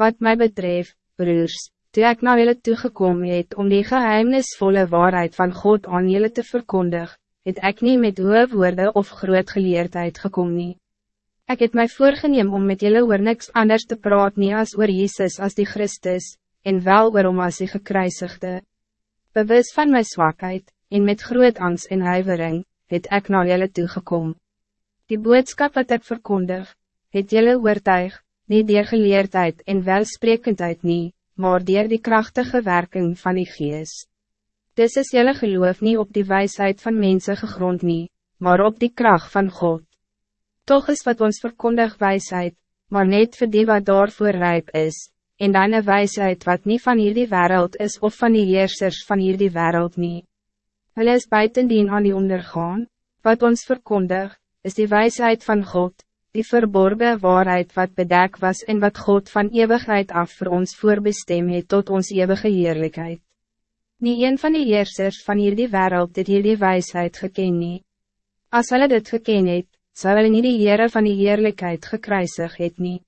Wat mij betreft, broers, toe ek na julle toegekom het om die geheimnisvolle waarheid van God aan julle te verkondig, het ek niet met hoge woorden of groot geleerdheid gekom nie. Ek het my voorgeneem om met julle oor niks anders te praat nie as oor Jezus als die Christus, en wel oor om as die gekruisigde. Bewus van mijn zwakheid, en met groot angst en huivering, het ek na julle toegekom. Die boodskap wat ik verkondig, het julle oortuig, niet dier geleerdheid en welsprekendheid nie, maar dier die krachtige werking van die gees. Dis is julle geloof niet op die wijsheid van mensen gegrond nie, maar op die kracht van God. Toch is wat ons verkondig wijsheid, maar net voor die wat daarvoor rijp is, en dan een wijsheid wat niet van hierdie wereld is of van die heersers van hierdie wereld nie. Hulle is buitendien aan die ondergaan, wat ons verkondig, is die wijsheid van God, die verborgen waarheid wat bedek was en wat God van eeuwigheid af voor ons voorbestem het tot ons eeuwige heerlijkheid. Niet een van die heersers van hierdie wereld het hierdie wijsheid geken nie. As hulle dit geken het, sal hulle nie die Heere van die heerlijkheid gekruisig het nie.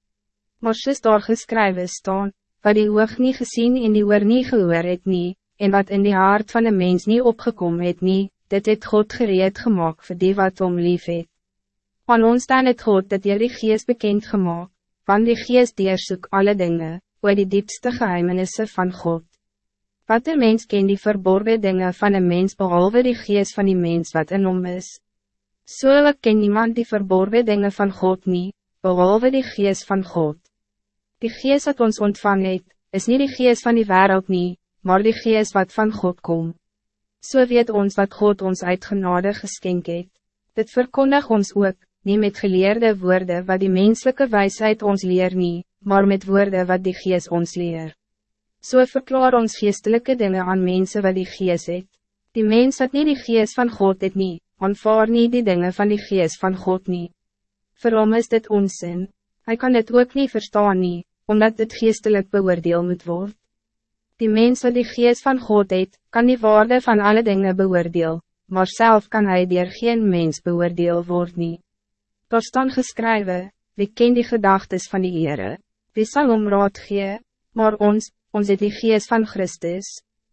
Maar soos daar geskrywe staan, wat die oog nie gezien en die oor nie gehoor het nie, en wat in die hart van de mens niet opgekomen het nie, dit het God gereed gemaakt voor die wat om lief het. Van ons dan het God dat jy die geest bekend gemaakt, van die geest deersoek alle dingen, oor die diepste geheimenisse van God. Wat een mens ken die verborgen dingen van een mens behalve die geest van die mens wat in hom is. So ken niemand die verborgen dingen van God niet, behalve die geest van God. Die geest wat ons ontvang het, is niet die geest van die wereld niet, maar die geest wat van God komt. So weet ons wat God ons uit genade geskenk het. Dit verkondig ons ook, niet met geleerde woorden wat die menselijke wijsheid ons leer niet, maar met woorden wat die geest ons leer. Zo so verklaar ons geestelijke dingen aan mensen wat die geest het. Die mens wat niet die geest van God het niet, aanvaar niet die dingen van die geest van God niet. Hom is dit onzin. Hij kan het ook niet verstaan niet, omdat het geestelijk beoordeel moet worden. Die mens wat die geest van God het, kan die waarde van alle dingen beoordeel, maar zelf kan hij dier geen mens beoordeel worden. Daar staan geskrywe, wie ken die gedagtes van die Heere, wie sal om raad gee, maar ons, ons het die geest van Christus.